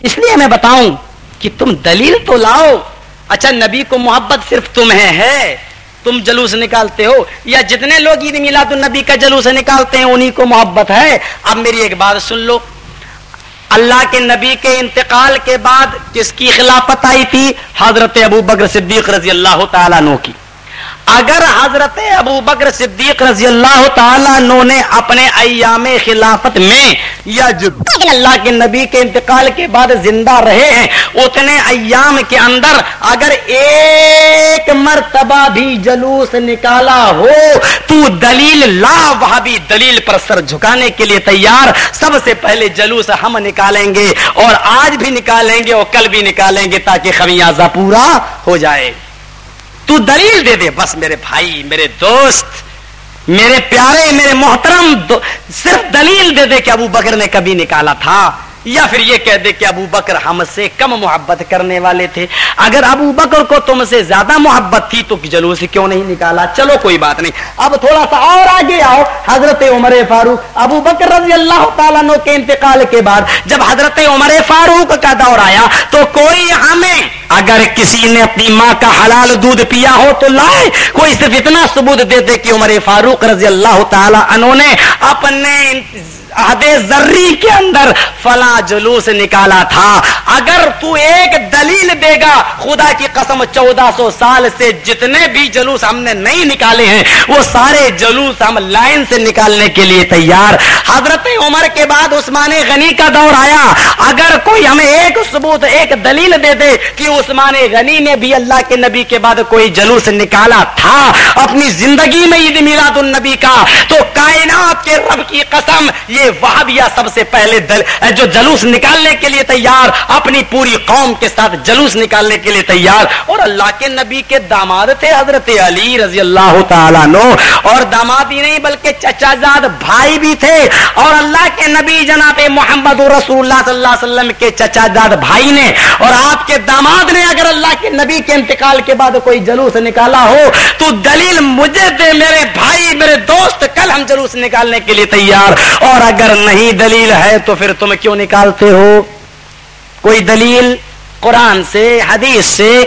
اس لیے میں بتاؤں کہ تم دلیل تو لاؤ۔ اچھا نبی کو محبت صرف تمہیں ہے تم جلوس نکالتے ہو، یا جتنے لوگ عید میلاد النبی کا جلوس نکالتے ہیں، انہی کو محبت ہے؟ اب میری ایک بات سن لو۔ اللہ کے نبی کے انتقال کے بعد کس کی خلافت آئی تھی؟ حضرت ابو بکر صدیق رضی اللہ تعالیٰ نو کی۔ اگر حضرت ابو بکر صدیق رضی اللہ تعالیٰ نو نے اپنے ایام خلافت میں یا جو اللہ کے نبی کے انتقال کے بعد زندہ رہے ہیں، اتنے ایام کے اندر اگر ایک مرتبہ بھی جلوس نکالا ہو، تو دلیل لا وہاں بھی دلیل پر سر جھکانے کے لیے تیار۔ سب سے پہلے جلوس ہم نکالیں گے اور آج بھی نکالیں گے اور کل بھی نکالیں گے تاکہ خمیازہ پورا ہو جائے۔ تو دلیل دے دے، بس میرے بھائی، میرے دوست، میرے پیارے، میرے محترم صرف دلیل دے دے کہ ابو بکر نے کبھی نکالا تھا۔ یا پھر یہ کہہ دے کہ ابو بکر ہم سے کم محبت کرنے والے تھے۔ اگر ابو بکر کو تم سے زیادہ محبت تھی تو جلوس کیوں نہیں نکالا؟ چلو کوئی بات نہیں۔ اب تھوڑا سا اور آگے آؤ۔ حضرت عمر فاروق، ابو بکر رضی اللہ تعالیٰ کے انتقال کے بعد جب حضرت عمر فاروق کا دور آیا تو کوئی ہمیں اگر کسی نے اپنی ماں کا حلال دودھ پیا ہو تو لائے۔ کوئی صرف اتنا ثبوت دے دے کہ عمر فاروق رضی اللہ تعالیٰ انہوں نے اپنے عہد ذری کے اندر فلاں جلوس نکالا تھا۔ اگر تو ایک دلیل دے گا، خدا کی قسم چودہ سو سال سے جتنے بھی جلوس ہم نے نہیں نکالے ہیں، وہ سارے جلوس ہم لائن سے نکالنے کے لیے تیار۔ حضرت عمر کے بعد عثمان غنی کا دور آیا۔ اگر کوئی ہمیں ایک ثبوت، ایک دلیل دے دے کہ عثمان غنی نے بھی اللہ کے نبی کے بعد کوئی جلوس نکالا تھا، اپنی زندگی میں عید میلاد النبی کا، تو کائنات کے رب کی قسم، یہ وہابیہ سب سے پہلے دل جو جلوس نکالنے کے لیے تیار، اپنی پوری قوم کے ساتھ جلوس نکالنے کے لیے تیار۔ اور اللہ کے نبی کے داماد تھے حضرت علی رضی اللہ تعالیٰ نو اور داماد ہی نہیں بلکہ چچا زاد بھائی بھی تھے۔ اور اللہ کے نبی جناب محمد رسول اللہ صلی اللہ علیہ وسلم کے چچا زاد بھائی نے۔ اور آپ کے داماد نے اگر اللہ کے نبی کے انتقال کے بعد کوئی جلوس نکالا ہو، تو دلیل مجھے دے میرے بھائی، میرے دوست، کل ہم جلوس نکالنے کے لیے تیار۔ اور اگر اگر نہیں دلیل ہے تو پھر تم کیوں نکالتے ہو؟ کوئی دلیل قرآن سے، حدیث سے؟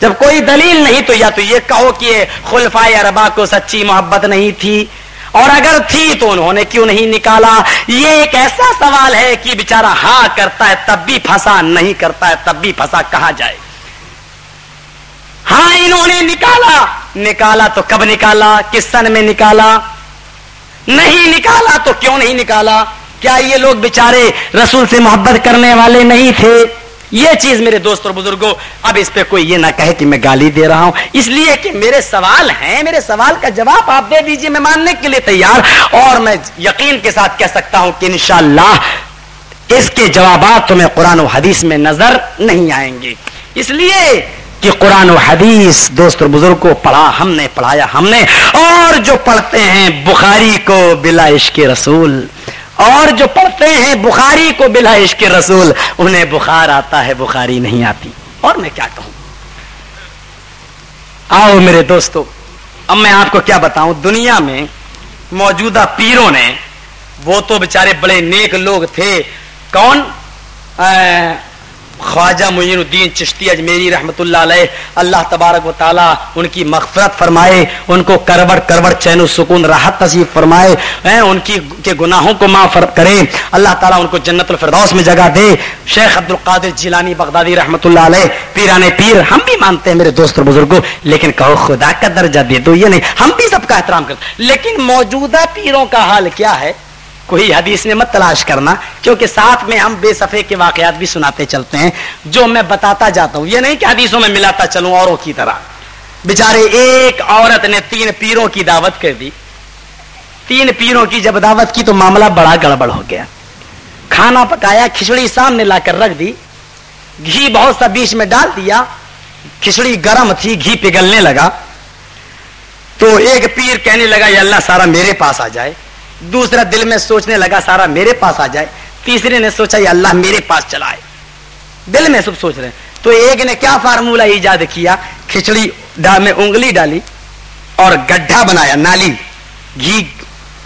جب کوئی دلیل نہیں تو یا تو یہ کہو کہ خلفائے اربا کو سچی محبت نہیں تھی۔ اور اگر تھی تو انہوں نے کیوں نہیں نکالا؟ یہ ایک ایسا سوال ہے کہ بےچارا ہاں کرتا ہے تب بھی پھنسا، نہیں کرتا ہے تب بھی پھنسا کہا جائے؟ ہاں انہوں نے نکالا۔ نکالا تو کب نکالا؟ کس سن میں نکالا؟ نہیں نکالا تو کیوں نہیں نکالا؟ کیا یہ لوگ بےچارے رسول سے محبت کرنے والے نہیں تھے؟ یہ چیز میرے دوست اور بزرگوں اب اس پہ کوئی یہ نہ کہے کہ میں گالی دے رہا ہوں۔ اس لیے کہ میرے سوال ہیں، میرے سوال کا جواب آپ دے دیجیے، میں ماننے کے لیے تیار۔ اور میں یقین کے ساتھ کہہ سکتا ہوں کہ انشاءاللہ اس کے جوابات تمہیں قرآن و حدیث میں نظر نہیں آئیں گے۔ اس لیے کہ قرآن و حدیث دوست اور بزرگ کو پڑھا ہم نے، پڑھایا ہم نے۔ اور جو پڑھتے ہیں بخاری کو بلا عشق رسول۔ اور جو پڑھتے ہیں بخاری کو بلا عشق رسول، انہیں بخار آتا ہے، بخاری نہیں آتی۔ اور میں کیا کہوں؟ آؤ میرے دوستو، اب میں آپ کو کیا بتاؤں؟ دنیا میں موجودہ پیروں نے، وہ تو بےچارے بڑے نیک لوگ تھے، کون؟ خواجہ معین الدین چشتی اجمیری رحمت اللہ علیہ، اللہ تبارک و تعالیٰ ان کی مغفرت فرمائے، ان کو کروڑ کروڑ چین و سکون، راحت نصیب فرمائے ان کی، کے گناہوں کو معاف کرے۔ اللہ تعالیٰ ان کو جنت الفردوس میں جگہ دے۔ شیخ عبد القادر جیلانی بغدادی رحمت اللہ علیہ پیران پیر، ہم بھی مانتے ہیں میرے دوست اور بزرگوں لیکن کہو خدا کا درجہ دے دو، یہ نہیں، ہم بھی سب کا احترام کرتے لیکن موجودہ پیروں کا حال کیا ہے؟ کوئی حدیث نے مت تلاش کرنا، کیونکہ ساتھ میں ہم بے صفحے کے واقعات بھی سناتے چلتے ہیں، جو میں بتاتا جاتا ہوں۔ یہ نہیں کہ حدیثوں میں ملاتا چلوں اوروں کی طرح۔ بےچارے ایک عورت نے تین پیروں کی دعوت کر دی۔ تین پیروں کی جب دعوت کی تو معاملہ بڑا گڑبڑ ہو گیا۔ کھانا پکایا، کھچڑی سامنے لا کر رکھ دی۔ گھی بہت سا بیچ میں ڈال دیا۔ کھچڑی گرم تھی، گھی پگلنے لگا۔ تو ایک پیر کہنے لگا یہ اللہ، سارا میرے پاس آ جائے۔ دوسرا دل میں سوچنے لگا سارا میرے پاس آ جائے۔ تیسرے نے سوچا یہ اللہ میرے پاس چلائے۔ دل میں سب سوچ رہے ہیں۔ تو ایک نے کیا فارمولا ایجاد کیا؟ کھچڑی میں انگلی ڈالی اور گڈھا بنایا، نالی۔ گھی،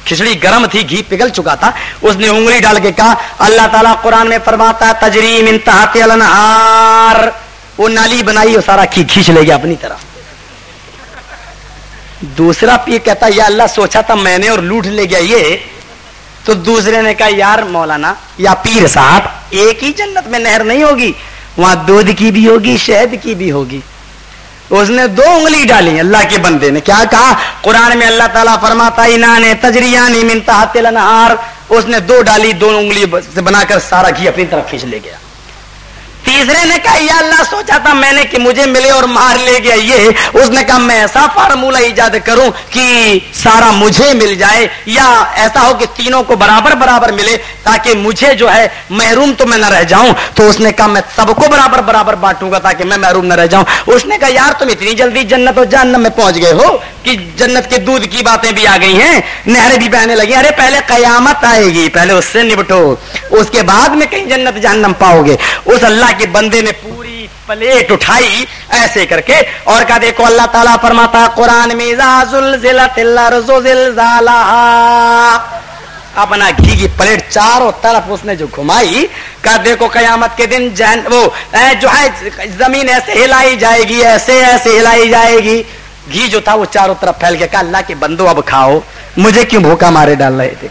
کھچڑی گرم تھی، گھی پگل چکا تھا۔ اس نے انگلی ڈال کے کہا، اللہ تعالیٰ قرآن میں فرماتا تجریم انتہا وہ نالی بنائی وہ سارا کھینچ لے گیا اپنی طرف۔ دوسرا پیر کہتا یا اللہ سوچا تھا میں نے اور لوٹ لے گیا یہ۔ تو دوسرے نے کہا، یار مولانا، یا پیر صاحب، ایک ہی جنت میں نہر نہیں ہوگی، وہاں دودھ کی بھی ہوگی، شہد کی بھی ہوگی۔ اس نے دو انگلی ڈالی اللہ کے بندے نے۔ کیا کہا؟ قرآن میں اللہ تعالیٰ فرماتا انان تجریانی منتا تلنہار اس نے دو ڈالی، دو انگلی سے بنا کر سارا گھی اپنی طرف کھینچ لے گیا۔ تیسرے نے کہا، یا اللہ سوچا تھا میں نے کہ مجھے ملے اور مار لے گیا یہ۔ اس نے کہا، میں ایسا فارمولہ ایجاد کروں کہ سارا مجھے مل جائے یا ایسا ہو کہ تینوں کو برابر برابر ملے تاکہ مجھے جو ہے محروم تو میں نہ رہ جاؤں۔ تو اس نے کہا، میں سب کو برابر برابر بانٹوں گا تاکہ میں محروم نہ رہ جاؤں۔ اس نے کہا، یار تم اتنی جلدی جنت و جہنم میں پہنچ گئے ہو کہ جنت کے دودھ کی باتیں بھی آ گئی ہیں۔ نہریں بھی بہنے لگی ارے پہلے قیامت آئے گی، پہلے اس سے نپٹو اس کے بعد میں کہیں جنت جہنم پاؤ گے۔ اس اللہ کے کہ بندے نے پوری پلیٹ اٹھائی ایسے کر کے اور کہا دیکھو اللہ تعالیٰ فرماتا قرآن میں اپنا گھی کی پلیٹ چاروں طرف اس نے جو گھمائی، کہا دیکھو قیامت کے دن جہن، وہ جو ہے، زمین ایسے ہلائی جائے گی، ایسے ایسے ہلائی جائے گی۔ گھی جو تھا وہ چاروں طرف پھیل کے کہا اللہ کے بندو اب کھاؤ، مجھے کیوں بھوکا مارے ڈال رہے تھے؟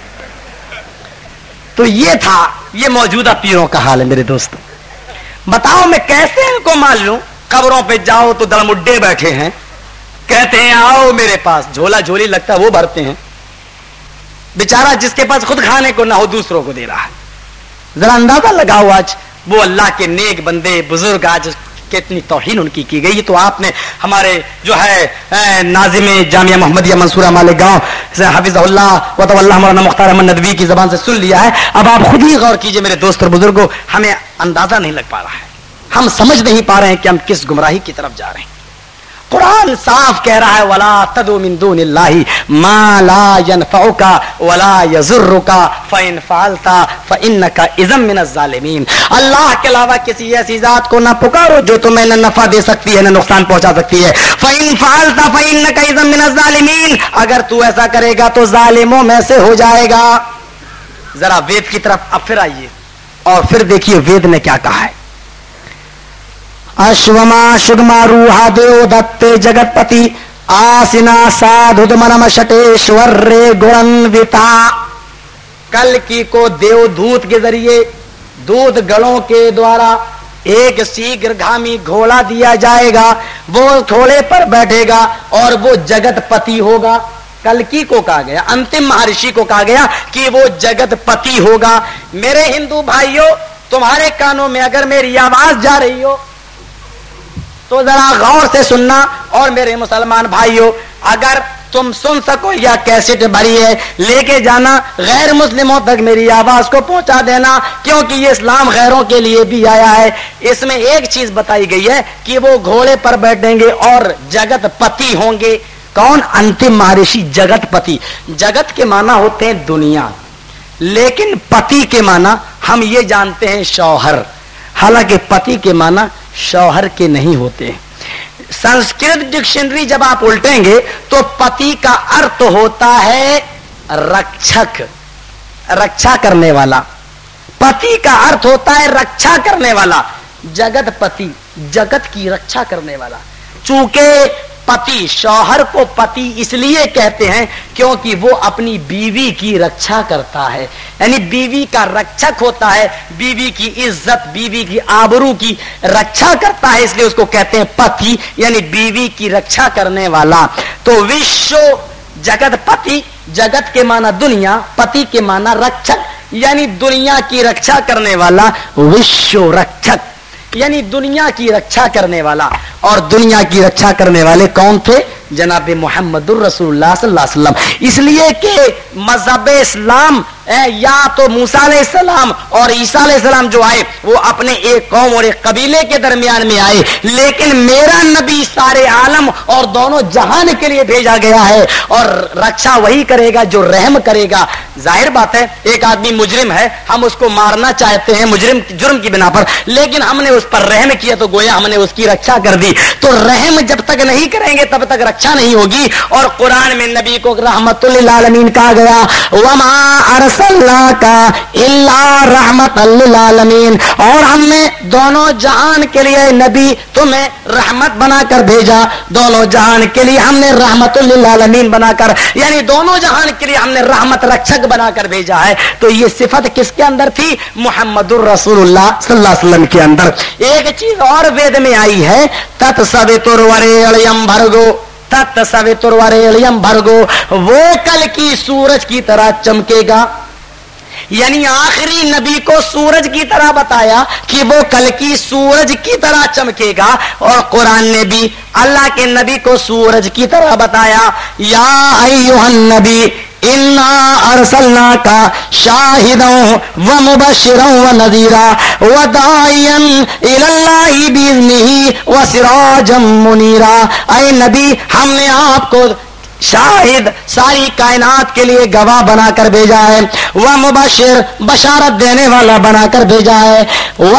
تو یہ تھا، یہ موجودہ پیروں کا حال ہے میرے دوستوں بتاؤ میں کیسے ان کو مان لوں؟ قبروں پہ جاؤ تو دڑمڈے بیٹھے ہیں۔ کہتے ہیں، آؤ میرے پاس۔ جھولا جھولی لگتا ہے، وہ بھرتے ہیں۔ بےچارا جس کے پاس خود کھانے کو نہ ہو، دوسروں کو دے رہا ہے۔ ذرا اندازہ لگاؤ آج، وہ اللہ کے نیک بندے، بزرگ آج کتنی توہین ان کی کی گئی تو آپ نے ہمارے جو ہے ناظم جامعہ محمدیہ منصورہ مالک گاؤں حافظ اللہ و اللہ مولانا مختار احمد ندوی کی زبان سے سن لیا ہے۔ اب آپ خود ہی غور کیجیے میرے دوست اور بزرگوں، ہمیں اندازہ نہیں لگ پا رہا ہے۔ ہم سمجھ نہیں پا رہے ہیں کہ ہم کس گمراہی کی طرف جا رہے ہیں۔ قرآن صاف کہہ رہا ہے، ولا تدو من دون اللہ ما لا ينفعك ولا يضرك فان فعلت فانك اذا من الظالمین اللہ کے علاوہ کسی ایسی ذات کو نہ پکارو جو تمہیں نہ نفع دے سکتی ہے، نہ نقصان پہنچا سکتی ہے۔ فان فعلت فانك اذا من الظالمین اگر تو ایسا کرے گا تو ظالموں میں سے ہو جائے گا۔ ذرا وید کی طرف اب پھر آئیے اور پھر دیکھیے وید نے کیا کہا ہے۔ اشوما شگما روحا دیو دتے جگت پتی آسنا سادھ منم شٹیشور کل کی کو دیو دھوت کے ذریعے دودھ گڑوں کے دوارا ایک سیگر گھامی گھوڑا دیا جائے گا وہ گھوڑے پر بیٹھے گا اور وہ جگت پتی ہوگا کل کی کو کہا گیا انتم مہرشی کو کہا گیا کہ وہ جگت پتی ہوگا میرے ہندو بھائیوں تمہارے کانوں میں اگر میری آواز جا رہی ہو تو ذرا غور سے سننا اور میرے مسلمان بھائیوں اگر تم سن سکو یا کیسٹ بھری ہے، لے کے جانا غیر مسلموں تک میری آواز کو پہنچا دینا، کیونکہ یہ اسلام غیروں کے لیے بھی آیا ہے۔ اس میں ایک چیز بتائی گئی ہے کہ وہ گھوڑے پر بیٹھیں گے اور جگت پتی ہوں گے۔ کون؟ انتم مہارشی جگت پتی۔ جگت کے معنی ہوتے ہیں دنیا۔ لیکن پتی کے معنی ہم یہ جانتے ہیں شوہر۔ حالانکہ پتی کے معنی شوہر کے نہیں ہوتے۔ سنسکرت ڈکشنری جب آپ الٹیں گے تو پتی کا ارتھ ہوتا ہے رکشک رکشا کرنے والا۔ پتی کا ارتھ ہوتا ہے رکشا کرنے والا۔ جگت پتی، جگت کی رکشا کرنے والا۔ چونکہ پتی شوہر کو پتی اس لیے کہتے ہیں کیونکہ وہ اپنی بیوی کی رکشا کرتا ہے۔ یعنی بیوی کا رکشک ہوتا ہے، بیوی کی عزت، بیوی کی آبرو کی رکشا کرتا ہے، اس لیے اس کو کہتے ہیں پتی یعنی بیوی کی رکشا کرنے والا۔ تو وشو جگت پتی، جگت کے معنی دنیا، پتی کے معنی رکشک یعنی دنیا کی رکشا کرنے والا وشو رکشک یعنی دنیا کی رکھا کرنے والا اور دنیا کی رکھا کرنے والے کون تھے؟ جناب محمد الرسول اللہ صلی اللہ علیہ وسلم۔ اس لیے کہ مذہب اسلام یا تو موسا علیہ السلام اور عیسیٰ علیہ السلام جو آئے، وہ اپنے ایک قوم اور ایک قبیلے کے درمیان میں آئے۔ لیکن میرا نبی سارے عالم اور دونوں جہان کے لیے بھیجا گیا ہے اور رکشا وہی کرے گا جو رحم کرے گا۔ ظاہر بات ہے، ایک آدمی مجرم ہے، ہم اس کو مارنا چاہتے ہیں، مجرم، جرم کی بنا پر۔ لیکن ہم نے اس پر رحم کیا تو گویا ہم نے اس کی رکشا کر دی۔ تو رحم جب تک نہیں کریں گے، تب تک رکشا نہیں ہوگی۔ اور قرآن میں نبی کو رحمت اللہ کہا گیا، وما ارسلنا کا اللہ رحمت اللہ اور ہم نے دونوں جہان کے لیے نبی تمہیں رحمت بنا کر بھیجا۔ دونوں جہان کے لیے ہم نے رحمت اللہ بنا کر یعنی دونوں جہان کے لیے ہم نے رحمت رکشک بنا کر بھیجا ہے۔ تو یہ صفت کس کے اندر تھی؟ محمد الرسول اللہ صلی اللہ علیہ وسلم کے اندر۔ ایک چیز اور وید میں آئی ہے، تت سب بھرگو۔ تت سب بھرگو۔ وہ کل کی سورج کی طرح چمکے گا۔ یعنی آخری نبی کو سورج کی طرح بتایا کہ وہ کل کی سورج کی طرح چمکے گا اور قرآن نے بھی اللہ کے نبی کو سورج کی طرح بتایا، یا نبی ارسلنا کا شاہدوں و مبشروں و نذیرا و دائین و سراجم منیرا۔ اے نبی، ہم نے آپ کو شاہد ساری کائنات کے لیے گواہ بنا کر بھیجا ہے۔ وہ مبشر بشارت دینے والا بنا کر بھیجا ہے۔ وہ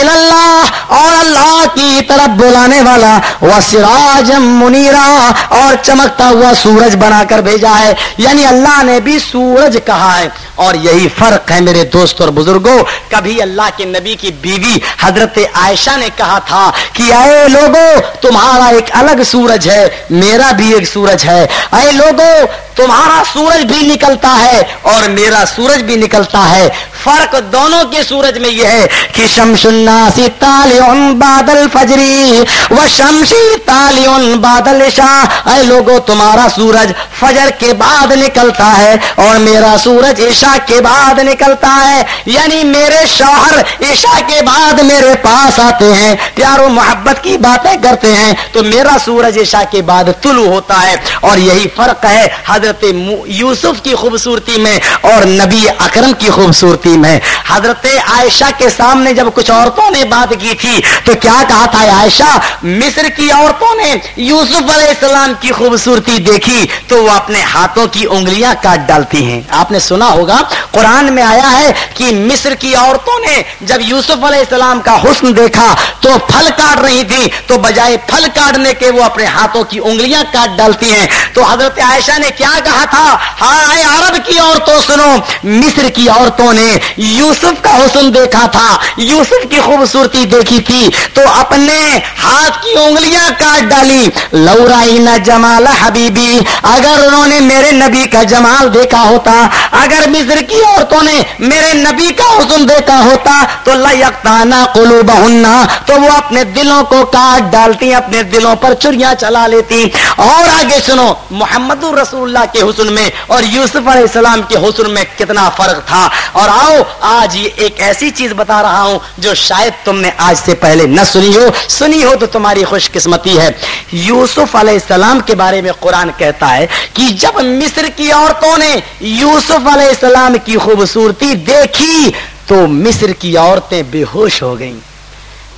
اللہ اور اللہ کی طرف بلانے والا، وہ سراج منیرا، اور چمکتا ہوا سورج بنا کر بھیجا ہے۔ یعنی اللہ نے بھی سورج کہا ہے۔ اور یہی فرق ہے میرے دوست اور بزرگوں کبھی اللہ کے نبی کی بیوی حضرت عائشہ نے کہا تھا کہ اے لوگوں تمہارا ایک الگ سورج ہے، میرا بھی ایک سورج ہے۔ اے لوگوں، تمہارا سورج بھی نکلتا ہے اور میرا سورج بھی نکلتا ہے۔ فرق دونوں کے سورج میں یہ ہے کہ شمش الناسی تالیون بادل فجری و شمشی تالیون بادل شاہ اے لوگوں، تمہارا سورج فجر کے بعد نکلتا ہے اور میرا سورج عشاء کے بعد نکلتا ہے۔ یعنی میرے شوہر عشاء کے بعد میرے پاس آتے ہیں۔ پیاروں، محبت کی باتیں کرتے ہیں تو میرا سورج عشاء کے بعد طلوع ہوتا ہے۔ اور یہی فرق ہے حضرت یوسف کی خوبصورتی میں اور نبی اکرم کی خوبصورتی میں۔ حضرت عائشہ کے سامنے جب کچھ عورتوں نے بات کی تھی تو کیا کہا تھا عائشہ؟ مصر کی عورتوں نے یوسف علیہ السلام کی خوبصورتی دیکھی تو وہ اپنے ہاتھوں کی انگلیاں کاٹ ڈالتی ہیں۔ آپ نے سنا ہوگا، قرآن میں آیا ہے کہ مصر کی عورتوں نے جب یوسف علیہ السلام کا حسن دیکھا تو پھل کاٹ رہی تھی، تو بجائے پھل کاٹنے کے وہ اپنے ہاتھوں کی انگلیاں کاٹ ڈالتی ہیں۔ تو حضرت عائشہ نے کیا کہا تھا؟ ہاں عرب کی عورتوں سنو۔ مصر کی عورتوں نے یوسف کا حسن دیکھا تھا۔ یوسف کی خوبصورتی دیکھی تھی۔ تو اپنے ہاتھ کی انگلیاں کاٹ ڈالی۔ لورائی جمال حبیبی، اگر انہوں نے میرے نبی کا جمال دیکھا ہوتا، اگر مصر کی عورتوں نے میرے نبی کا حسن دیکھا ہوتا، تو لکتانا کلو بہننا تو وہ اپنے دلوں کو کاٹ ڈالتی اپنے دلوں پر چڑیاں چلا لیتی اور آگے سنو، محمد رسول اللہ کے حسن میں اور یوسف علیہ السلام کے حسن میں کتنا فرق تھا۔ اور آؤ، آج یہ ایک ایسی چیز بتا رہا ہوں جو شاید تم نے آج سے پہلے نہ سنی ہو۔ سنی ہو تو تمہاری خوش قسمتی ہے۔ یوسف علیہ السلام کے بارے میں قرآن کہتا ہے کہ جب مصر کی عورتوں نے یوسف علیہ السلام کی خوبصورتی دیکھی تو مصر کی عورتیں بے ہوش ہو گئیں۔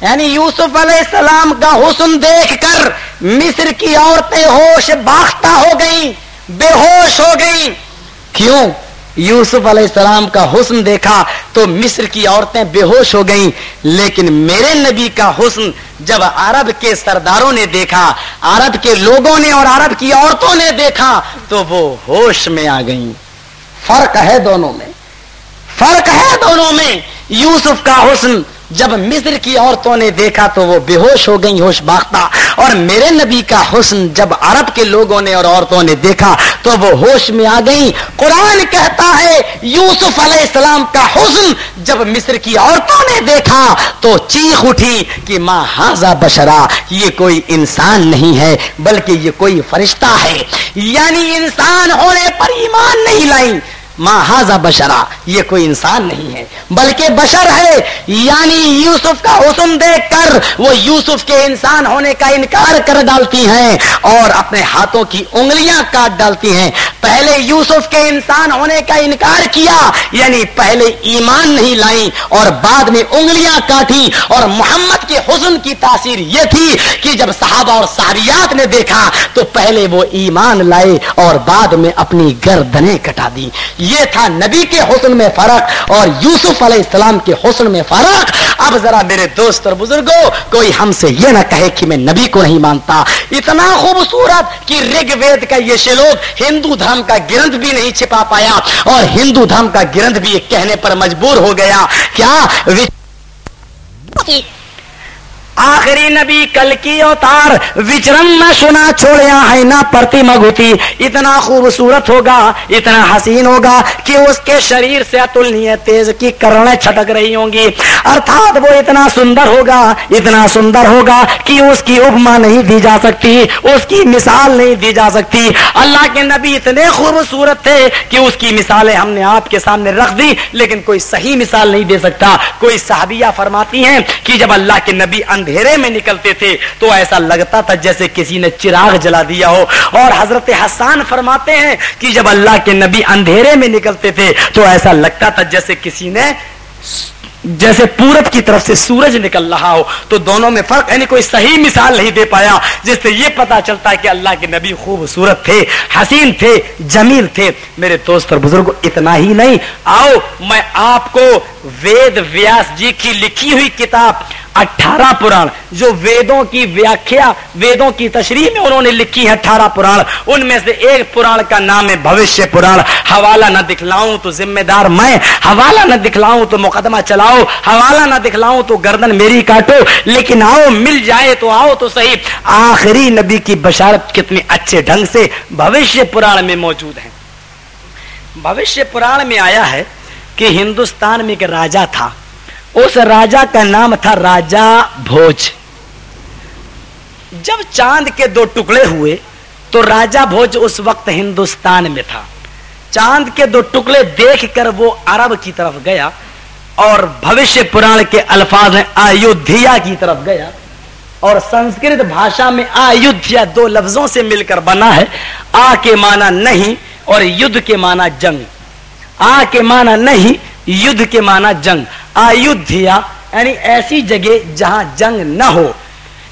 یعنی یوسف علیہ السلام کا حسن دیکھ کر مصر کی عورتیں ہوش باختہ ہو گئیں، بے ہوش ہو گئی کیوں؟ یوسف علیہ السلام کا حسن دیکھا تو مصر کی عورتیں بے ہوش ہو گئیں۔ لیکن میرے نبی کا حسن جب عرب کے سرداروں نے دیکھا، عرب کے لوگوں نے اور عرب کی عورتوں نے دیکھا تو وہ ہوش میں آ گئیں۔ فرق ہے دونوں میں۔ فرق ہے دونوں میں۔ یوسف کا حسن جب مصر کی عورتوں نے دیکھا تو وہ بے ہوش ہو گئی ہوش باختہ۔ اور میرے نبی کا حسن جب عرب کے لوگوں نے اور عورتوں نے دیکھا تو وہ ہوش میں آ گئی قرآن کہتا ہے، یوسف علیہ السلام کا حسن جب مصر کی عورتوں نے دیکھا تو چیخ اٹھی کہ ماں ہاضا بشرا، یہ کوئی انسان نہیں ہے، بلکہ یہ کوئی فرشتہ ہے۔ یعنی انسان ہونے پر ایمان نہیں لائی ماہذا بشرا، یہ کوئی انسان نہیں ہے۔ بلکہ بشر ہے یعنی یوسف کا حسن دیکھ کر وہ یوسف کے انسان ہونے کا انکار کر ڈالتی ہیں اور اپنے ہاتھوں کی انگلیاں کاٹ ڈالتی ہیں۔ پہلے یوسف کے انسان ہونے کا انکار کیا یعنی پہلے ایمان نہیں لائی اور بعد میں انگلیاں کاٹی۔ اور محمد کے حسن کی تاثیر یہ تھی کہ جب صحابہ اور ساریات نے دیکھا تو پہلے وہ ایمان لائے اور بعد میں اپنی گردنیں کٹا دی۔ یہ تھا نبی کے حسن میں فرق اور یوسف علیہ السلام کے حسن میں فرق اب ذرا میرے دوست اور بزرگوں کوئی ہم سے یہ نہ کہے کہ میں نبی کو نہیں مانتا۔ اتنا خوبصورت کہ رگ وید کا یہ شلوک ہندو دھرم کا گرنتھ بھی نہیں چھپا پایا اور ہندو دھرم کا گرنتھ بھی کہنے پر مجبور ہو گیا۔ کیا آخری نبی کل کی اوتار وچرن نہ سنا چھوڑیا ہے، نہ پرتی مگوتی اتنا خوبصورت ہوگا، اتنا حسین ہوگا کہ اس کے شریر سے اتلنی تیز کی کرنے چھٹک رہی ہوں گی۔ ارتھات وہ اتنا سندر ہوگا، اتنا سندر ہوگا کہ اس کی اپما نہیں دی جا سکتی، اس کی مثال نہیں دی جا سکتی۔ اللہ کے نبی اتنے خوبصورت تھے کہ اس کی مثالیں ہم نے آپ کے سامنے رکھ دی، لیکن کوئی صحیح مثال نہیں دے سکتا۔ کوئی صحابیہ فرماتی ہیں کہ جب اللہ کے نبی اندر اندھیرے میں نکلتے تھے، تو ایسا لگتا تھا جیسے کسی نے چراغ جلا دیا ہو۔ اور حضرت حسان فرماتے ہیں کہ جب اللہ کے نبی اندھیرے میں نکلتے تھے، تو ایسا لگتا تھا جیسے کسی نے جیسے پورب کی طرف سے سورج نکل رہا ہو۔ تو دونوں میں فرق یعنی کوئی صحیح مثال نہیں دے پایا، جس سے یہ پتا چلتا ہے کہ اللہ کے نبی خوبصورت تھے، حسین تھے، جمیل تھے۔ میرے دوست اور بزرگ اتنا ہی نہیں۔ آؤ، میں آپ کو وید ویاس جی کی لکھی ہوئی کتاب اٹھارہ پران، جو ویدوں کی ویاخیا ویدوں کی تشریح میں انہوں نے لکھی ہے اٹھارہ پران، ان میں سے ایک پران کا نام ہے بھوشیہ پران۔ حوالہ نہ دکھلاؤں تو ذمہ دار میں، حوالہ نہ دکھلاؤں تو مقدمہ چلاؤ، حوالہ نہ دکھلاؤں تو گردن میری کاٹو، لیکن آؤ، مل جائے تو آؤ تو صحیح۔ آخری نبی کی بشارت کتنی اچھے ڈھنگ سے بھوشیہ پران میں موجود ہے بھوشیہ پران میں آیا ہے کہ ہندوستان میں ایک راجا تھا۔ اس راجا کا نام تھا راجا بھوج۔ جب چاند کے دو ٹکڑے ہوئے تو راجا بھوج اس وقت ہندوستان میں تھا۔ چاند کے دو ٹکڑے دیکھ کر وہ عرب کی طرف گیا اور بھوشیہ پران کے الفاظ ہیں آیودھیا کی طرف گیا اور سنسکرت بھاشا میں آیودھیا دو لفظوں سے مل کر بنا ہے۔ آ کے معنی نہیں اور یدھ کے معنی جنگ۔ آ کے معنی نہیں یدھ کے معنی جنگ، آیودھیا یعنی ایسی جگہ جہاں جنگ نہ ہو،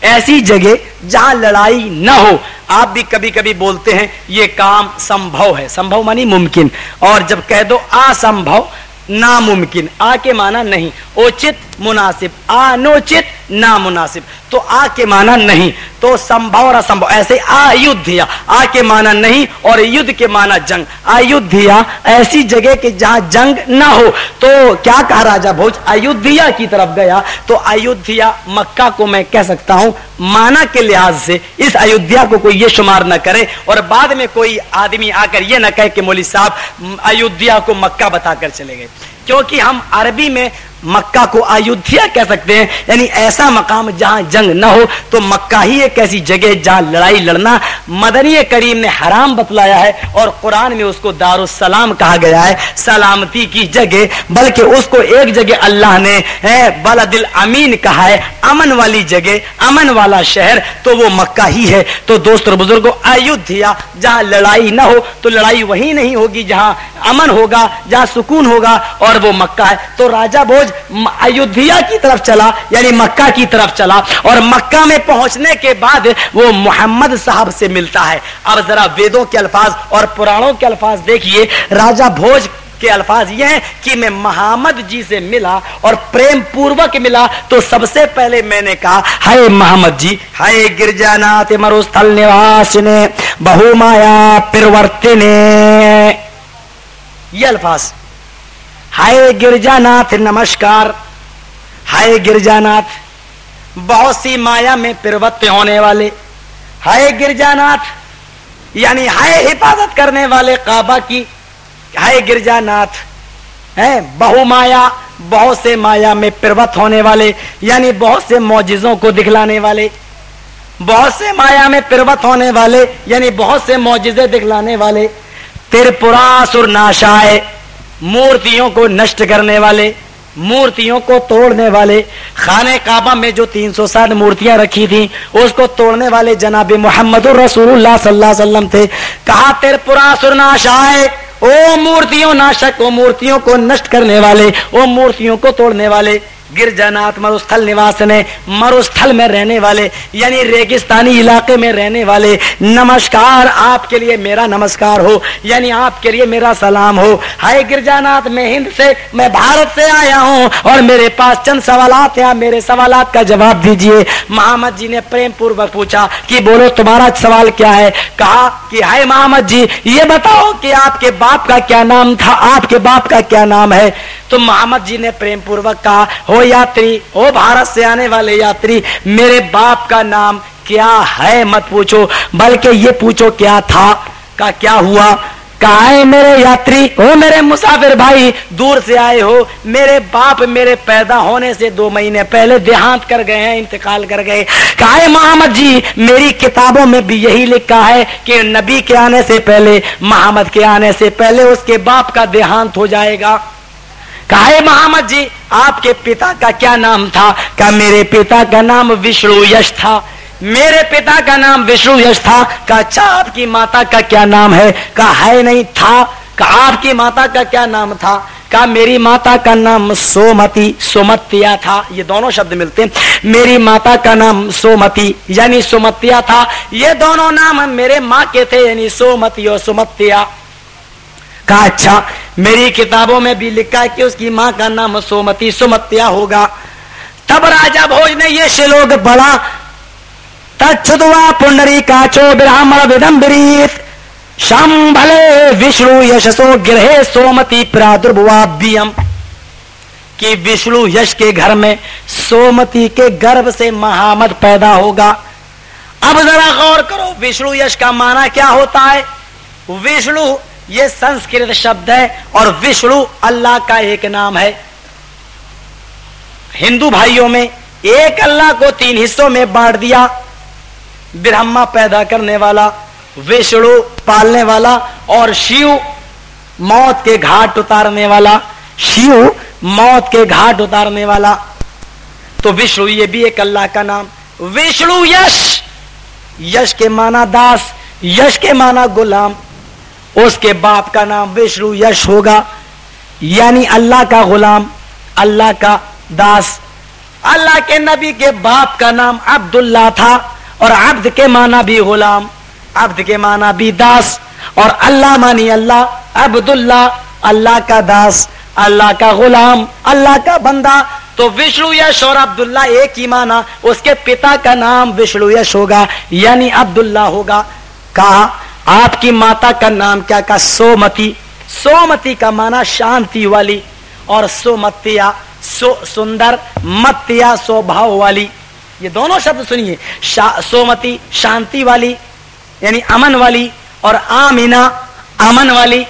ایسی جگہ جہاں لڑائی نہ ہو۔ آپ بھی کبھی کبھی بولتے ہیں، یہ کام سمبھو ہے۔ سمبھو مانی ممکن۔ اور جب کہہ دو آسمبھو، ناممکن۔ آ کے معنی نہیں۔ اوچت، مناسب۔ آنوچت نامناسب۔ تو آ کے معنی نہیں، تو سمبھو اور اسمبھو ایسے آیودھیا، آ کے معنی نہیں اور یدھ کے معنی جنگ۔ آیودھیا ایسی جگہ کہ جہاں جنگ نہ ہو۔ تو کیا کہا راجا بھوج؟ ایودھیا کی طرف گیا۔ تو ایودھیا مکہ کو میں کہہ سکتا ہوں، مانا کے لحاظ سے اس ایودھیا کو کوئی یہ شمار نہ کرے اور بعد میں کوئی آدمی آ کر یہ نہ کہے کہ مولوی صاحب ایودھیا کو مکہ بتا کر چلے گئے۔ کیونکہ ہم عربی میں مکہ کو ایودھیا کہہ سکتے ہیں یعنی ایسا مقام جہاں جنگ نہ ہو، تو مکہ ہی ایک ایسی جگہ جہاں لڑائی لڑنا مدنی کریم نے حرام بتلایا ہے اور قرآن میں اس کو دار السلام کہا گیا ہے۔ سلامتی کی جگہ، بلکہ اس کو ایک جگہ اللہ نے بلد الامین کہا ہے، امن والی جگہ، امن والا شہر، تو وہ مکہ ہی ہے۔ تو دوست اور بزرگوں ایودھیا جہاں لڑائی نہ ہو، تو لڑائی وہی نہیں ہوگی جہاں امن ہوگا، جہاں سکون ہوگا اور وہ مکہ ہے۔ تو راجا بوجھ ایودھیا کی طرف چلا یعنی مکہ کی طرف چلا، اور مکہ میں پہنچنے کے بعد وہ محمد صاحب سے ملتا ہے۔ اب ذرا ویدوں کے الفاظ اور پرانوں کے الفاظ دیکھیے۔ راجا بھوج کے الفاظ یہ ہیں کہ میں محمد جی سے ملا اور پریم پوروک ملا۔ تو سب سے پہلے میں نے کہا، ہائے محمد جی ہائے گرجا نات مروستل نواس نے بہو مایا پرورتی نے یہ الفاظ۔ ہائے گرجا ناتھ نمسکار۔ ہائے گرجا ناتھ بہت سی مایا میں پروت ہونے والے۔ ہائے گرجا ناتھ یعنی ہائے حفاظت کرنے والے کعبہ کی۔ ہائے گرجا ناتھ ہے بہو مایا، بہت سے مایا میں پروت ہونے والے۔ یعنی بہت سے موجزوں کو دکھلانے والے۔ بہت سے مایا میں پروت ہونے والے۔ یعنی بہت سے موجزے دکھلانے والے۔ ترپورا سر ناشائے مورتیوں کو نشٹ کرنے والے، مورتیوں کو توڑنے والے۔ خانہ کعبہ میں جو تین سو سات مورتیاں رکھی تھیں، اس کو توڑنے والے جناب محمد الرسول اللہ صلی اللہ علیہ وسلم تھے۔ کہا، تیر پورا سرناش آئے او مورتیوں ناشک او مورتیوں کو نشٹ کرنے والے، او مورتیوں کو توڑنے والے۔ گرجانات مروستھل نواس نے مروستھل میں رہنے والے یعنی ریگستانی علاقے میں رہنے والے، نمسکار، آپ کے لیے میرا نمسکار ہو یعنی آپ کے لیے میرا سلام ہو۔ ہائے گرجانات، میں ہند سے، میں بھارت سے آیا ہوں اور میرے پاس چند سوالات ہیں، آپ میرے سوالات کا جواب دیجیے۔ محمد جی نے پریم پوروک پوچھا کہ بولو، تمہارا سوال کیا ہے؟ کہا کہ ہائے محمد جی یہ بتاؤ کہ آپ کے باپ کا کیا نام تھا؟ آپ کے باپ کا کیا نام ہے؟ تو محمد جی نے پریم پوروک کہا، ہو یاتری، ہو بھارت سے آنے والے یاتری، میرے باپ کا نام کیا ہے؟ مت پوچھو، بلکہ یہ پوچھو کیا تھا؟ کا کیا ہوا؟ کہا ہے میرے یاتری، ہو میرے مسافر بھائی، دور سے آئے ہو، میرے باپ میرے پیدا ہونے سے دو مہینے پہلے دیہانت کر گئے ہیں، انتقال کر گئے۔ کہا ہے محمد جی میری کتابوں میں بھی یہی لکھا ہے کہ نبی کے آنے سے پہلے، محمد کے آنے سے پہلے اس کے باپ کا دیہانت ہو جائے گا۔ کہا محمد جی آپ کے پتا کا کیا نام تھا؟ کہ میرے پتا کا نام وشنو یش تھا. میرے پتا کا نام وشنو یش تھا؟ کہ اچھا آپ کی ماتا کا کیا نام ہے؟ کہ ہے نہیں تھا. کہ آپ کی ماتا کا کیا نام تھا؟ کہ میری ماتا کا نام سومتی، سومتیا تھا. یہ دونوں شبد ملتے ہیں. میری ماتا کا نام سومتی یعنی سومتیا تھا. یہ دونوں نام میرے ماں کے تھے یعنی سومتی اور سومتیا. کہا اچھا میری کتابوں میں بھی لکھا ہے کہ اس کی ماں کا نام سومتی سمتیا ہوگا. تب راجا بھوج نے یہ شلوک بڑا تچدوا پنڈری کا چو براہمر ودمبریت شمبھلے وشنو یشسو گرہے سومتی پرادربوابیم کہ وشنو یش کے گھر میں سومتی کے گرب سے محمد پیدا ہوگا۔ اب ذرا غور کرو وشنو یش کا معنی کیا ہوتا ہے؟ وشنو یہ سنسکرت شبد ہے اور وشنو اللہ کا ایک نام ہے۔ ہندو بھائیوں میں ایک اللہ کو تین حصوں میں بانٹ دیا۔ برہما پیدا کرنے والا، وشنو پالنے والا اور شیو موت کے گھاٹ اتارنے والا۔ شیو موت کے گھاٹ اتارنے والا۔ تو وشنو یہ بھی ایک اللہ کا نام۔ وشنو یش یش کے مانا داس، یش کے مانا غلام۔ اس کے باپ کا نام وشنو یش ہوگا یعنی اللہ کا غلام، اللہ کا داس۔ اللہ کے نبی کے باپ کا نام عبد اللہ تھا اور عبد کے معنی بھی غلام، عبد کے معنی بھی داس۔ اور اللہ مانی اللہ عبد اللہ اللہ کا داس، اللہ کا غلام، اللہ کا بندہ۔ تو وشنو یش اور عبداللہ ایک ہی مانا اس کے پتا کا نام وشنو یش ہوگا یعنی عبداللہ ہوگا۔ کہا آپ کی ماتا کا نام کیا کا سومتی؟ سومتی کا مانا شانتی والی اور سومتیا سو سندر، متیا سو بھاؤ والی۔ یہ دونوں شبد سنیے۔ سومتی شانتی والی یعنی امن والی اور آمینا امن والی۔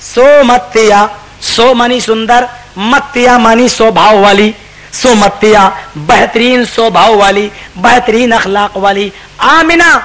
سو متیا سو منی سندر، متیا منی سو بھاؤ والی۔ سو متیا بہترین سو بھاؤ والی، بہترین اخلاق والی۔ آمینا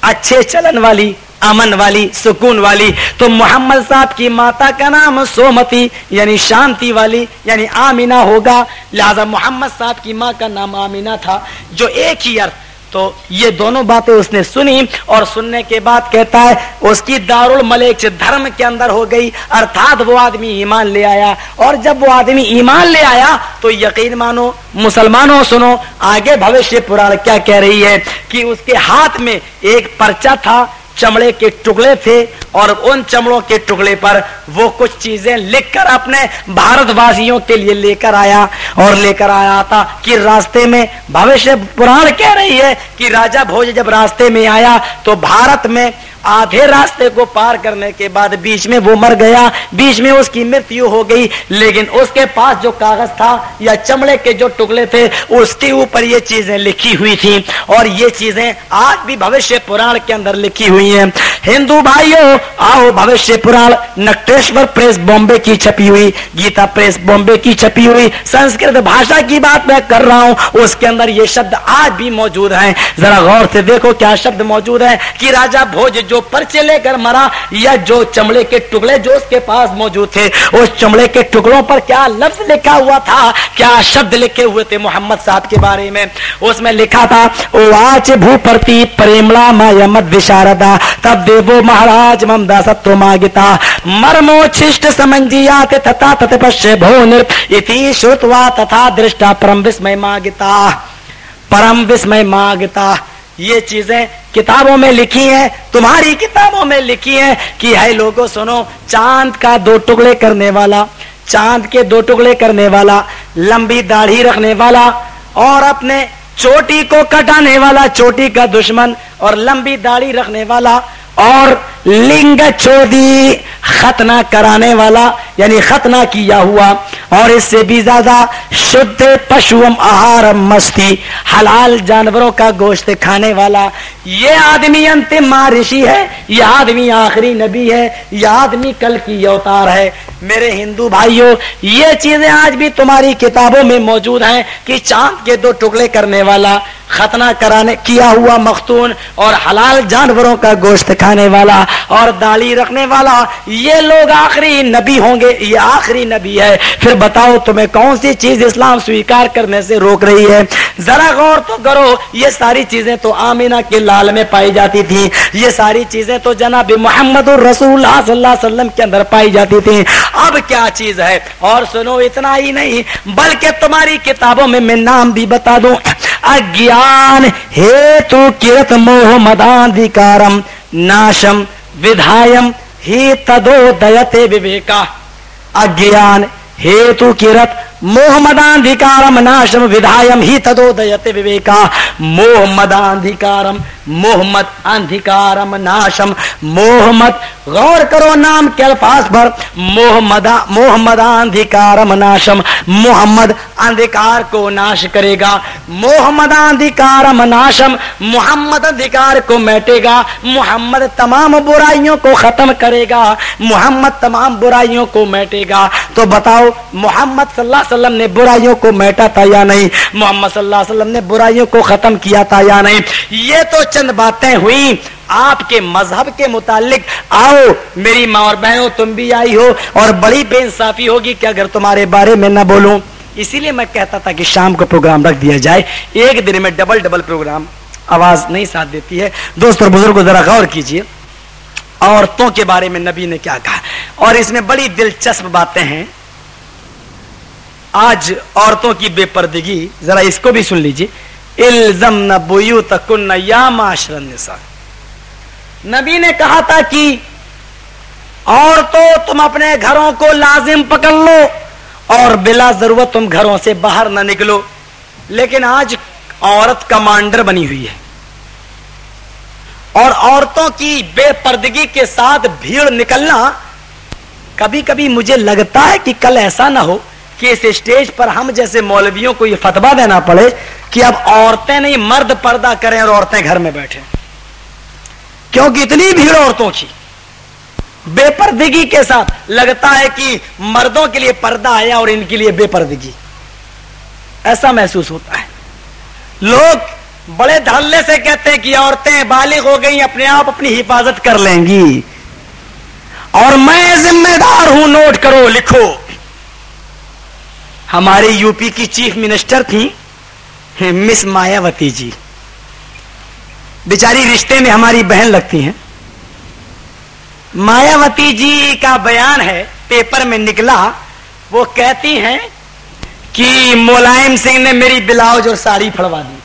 اچھے چلن والی۔ امن والی، سکون والی، تو محمد صاحب کی ماتا کا نام سومتی یعنی شانتی والی یعنی آمینا ہوگا۔ لہذا محمد صاحب کی ماں کا نام آمینا تھا، جو ایک ہی ارتھ تو یہ دونوں باتیں اس نے سنی اور سننے کے بعد کہتا ہے، اس کی دار الملک دھرم کے اندر ہو گئی ارتھات وہ آدمی ایمان لے آیا۔ اور جب وہ آدمی ایمان لے آیا، تو یقین مانو، مسلمانوں سنو، آگے بھوشیہ پورا کیا کہہ رہی ہے کہ اس کے ہاتھ میں ایک پرچا تھا چمڑے کے ٹکڑے تھے اور ان چمڑوں کے ٹکڑے پر وہ کچھ چیزیں لکھ کر اپنے بھارت واسیوں کے لیے لے کر آیا اور لے کر آیا تھا کہ راستے میں بھوشیہ پران کہہ رہی ہے کہ راجا بھوج جب راستے میں آیا تو بھارت میں آدھے راستے کو پار کرنے کے بعد بیچ میں وہ مر گیا، بیچ میں اس کی مرتیو ہو گئی، لیکن اس کے پاس جو کاغذ تھا یا چمڑے کے جو ٹکڑے تھے، اس کے اوپر یہ چیزیں لکھی ہوئی تھی اور یہ چیزیں آج بھی بھوشیہ پران کے اندر لکھی ہوئی ہیں۔ ہندو بھائیوں آؤ بھوشیہ پران، نکٹیشور پریس بامبے کی چھپی ہوئی، گیتا پریس بامبے کی چھپی ہوئی۔ سنسکرت بھاشا کی بات میں کر رہا ہوں، اس کے اندر یہ شبد آج بھی موجود ہیں۔ ذرا غور سے دیکھو کیا شبد موجود ہے کہ راجا بھوج جو پرچے لے کر مرا، یا جو چمڑے کے ٹکڑے جو اس کے پاس موجود تھے، اس چمڑے کے ٹکڑوں پر کیا لفظ لکھا ہوا تھا؟ کیا شبد لکھے ہوئے تھے محمد صاحب کے بارے میں؟ اس میں لکھا تھا واچ بھو پرتی پریملا ما یمد وشاردا تب دیو مہاراج ممدا ستو ماگتا۔ مرمو چھشٹ سمنجیات تتا تت پشے بھونر اتی شرطوا تتھا درشٹا پرم وسمے ماگتا۔ پرم وسمے ماگتا۔ یہ چیزیں کتابوں میں لکھی ہیں، تمہاری کتابوں میں لکھی ہیں کہ ہے لوگوں سنو، چاند کا دو ٹکڑے کرنے والا، چاند کے دو ٹکڑے کرنے والا، لمبی داڑھی رکھنے والا اور اپنے چوٹی کو کٹانے والا، چوٹی کا دشمن اور لمبی داڑھی رکھنے والا اور لنگ چودی ختنا کرانے والا یعنی ختنا کیا ہوا، اور اس سے بھی زیادہ شدھ پشوم آہار مستی، حلال جانوروں کا گوشت کھانے والا۔ یہ آدمی انتم رشی ہے، یہ آدمی آخری نبی ہے، یہ آدمی کل کی اوتار ہے۔ میرے ہندو بھائیوں یہ چیزیں آج بھی تمہاری کتابوں میں موجود ہیں کہ چاند کے دو ٹکڑے کرنے والا۔ ختنا کرانے کیا ہوا مختون اور حلال جانوروں کا گوشت کھانے والا اور داڑھی رکھنے والا؟ یہ لوگ آخری نبی ہوں گے، یہ آخری نبی ہے۔ پھر بتاؤ تمہیں کون سی چیز اسلام سویکار کرنے سے روک رہی ہے؟ ذرا غور تو کرو، یہ ساری چیزیں تو آمینہ کے لال میں پائی جاتی تھی یہ ساری چیزیں تو جناب محمد الرسول اللہ صلی اللہ علیہ وسلم کے اندر پائی جاتی تھی اب کیا چیز ہے؟ اور سنو، اتنا ہی نہیں، بلکہ تمہاری کتابوں میں میں نام بھی بتا دوں۔ اجان ہیتو کرت موہ مداندھیکارم ناشم ودھایم ہی تدو دیتے وویکا اگیان ہیتو کرت موہ ناشم ودھایم ہی تدو دیتے وویکا موہ محمد اندھکارم ناشم محمد غور کرو نام کے الفاظ پر محمد محمد اندھکارم ناشم محمد اندھکار کو ناش کرے گا محمد اندھکارم ناشم محمد اندھکار کو میٹے گا محمد تمام برائیوں کو ختم کرے گا محمد تمام برائیوں کو میٹے گا تو بتاؤ محمد صلی اللہ علیہ وسلم نے برائیوں کو میٹا تھا یا نہیں؟ محمد صلی اللہ علیہ وسلم نے برائیوں کو ختم کیا تھا یا نہیں؟ یہ تو چند باتیں ہوئی آپ کے مذہب کے متعلق آؤ، میری ماں اور بہنوں، تم بھی آئی ہو اور بڑی بے انصافی ہوگی کہ اگر تمہارے بارے میں نہ بولوں۔ اسی لیے میں کہتا تھا کہ شام کو پروگرام رکھ دیا جائے۔ ایک دن میں ڈبل ڈبل پروگرام۔ آواز نہیں ساتھ دیتی ہے۔ دوست اور بزرگ ذرا غور کیجیے عورتوں کے بارے میں نبی نے کیا کہا؟ اور اس میں بڑی دلچسپ باتیں ہیں۔ آج عورتوں کی بے پردگی، ذرا اس کو بھی سن لیجیے الزم نہ بویو تکن یا معاشر النساء۔ نبی نے کہا تھا کہ اور تو تم اپنے گھروں کو لازم پکڑ لو اور بلا ضرورت تم گھروں سے باہر نہ نکلو۔ لیکن آج عورت کمانڈر بنی ہوئی ہے۔ اور عورتوں کی بے پردگی کے ساتھ بھیڑ نکلنا، کبھی کبھی مجھے لگتا ہے کہ کل ایسا نہ ہو۔ کہ اس اسٹیج پر ہم جیسے مولویوں کو یہ فتوا دینا پڑے کہ اب عورتیں نہیں، مرد پردہ کریں اور عورتیں گھر میں بیٹھیں۔ کیونکہ اتنی بھیڑ عورتوں کی۔ بے پردگی کے ساتھ لگتا ہے کہ مردوں کے لیے پردہ آیا اور ان کے لیے بے پردگی۔ ایسا محسوس ہوتا ہے۔ لوگ بڑے دھلے سے کہتے ہیں کہ عورتیں بالغ ہو گئی اپنے آپ اپنی حفاظت کر لیں گی۔ اور میں ذمہ دار ہوں، نوٹ کرو، لکھو۔ ہمارے یو پی کی چیف منسٹر تھی مس مایاوتی جی۔ بیچاری رشتے میں ہماری بہن لگتی ہیں۔ مایاوتی جی کا بیان ہے، پیپر میں نکلا، وہ کہتی ہیں کہ ملائم سنگھ نے میری بلاؤز اور ساڑی پھڑوا دی۔